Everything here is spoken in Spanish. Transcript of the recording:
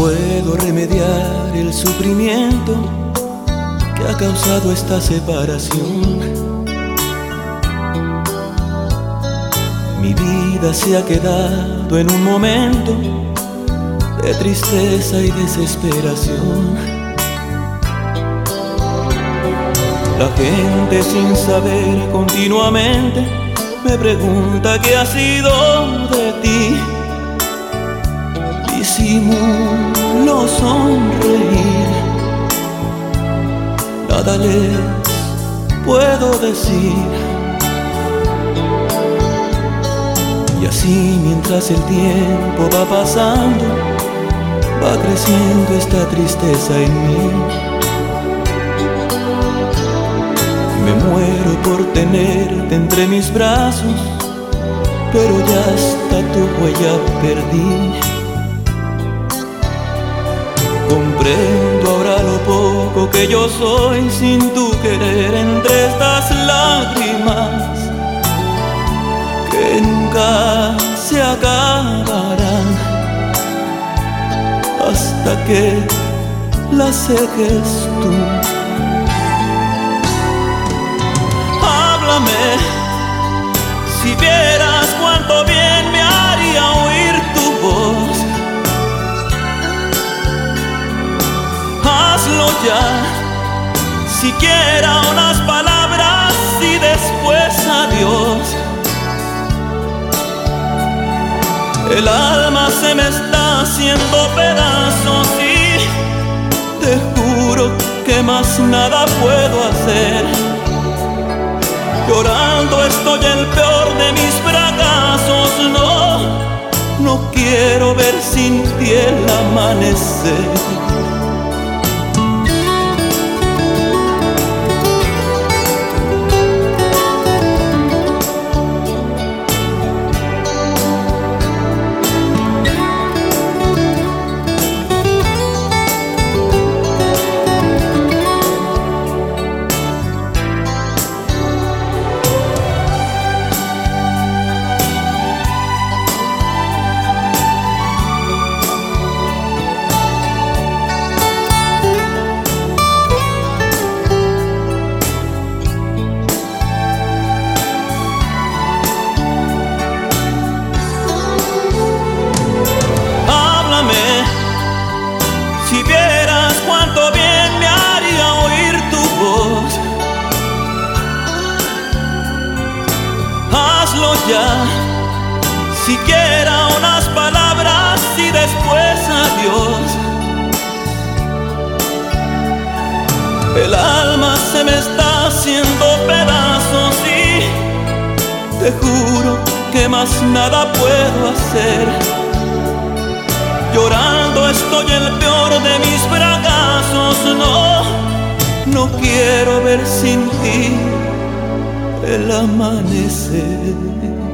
Puedo remediar el sufrimiento que ha causado esta separación. Mi vida se ha quedado en un momento de tristeza y desesperación. La gente sin saber continuamente me pregunta qué ha sido de ti. Disimulo sonreír, nada les puedo decir. Y así mientras el tiempo va pasando, va creciendo esta tristeza en mí. Me muero por tenerte entre mis brazos, pero ya hasta tu huella perdí. Comprendo ahora lo poco que yo soy sin tu querer entre estas lágrimas que nunca se acabarán hasta que las seques tú. Háblame, si vieras siquiera unas palabras y después adiós. El alma se me está haciendo pedazos y te juro que más nada puedo hacer. Llorando estoy el peor de mis fracasos, no, no quiero ver sin ti el amanecer. Siquiera unas palabras y después adiós. El alma se me está haciendo pedazos y te juro que más nada puedo hacer. Llorando estoy el peor de mis fracasos, no, no quiero ver sin ti el amanecer.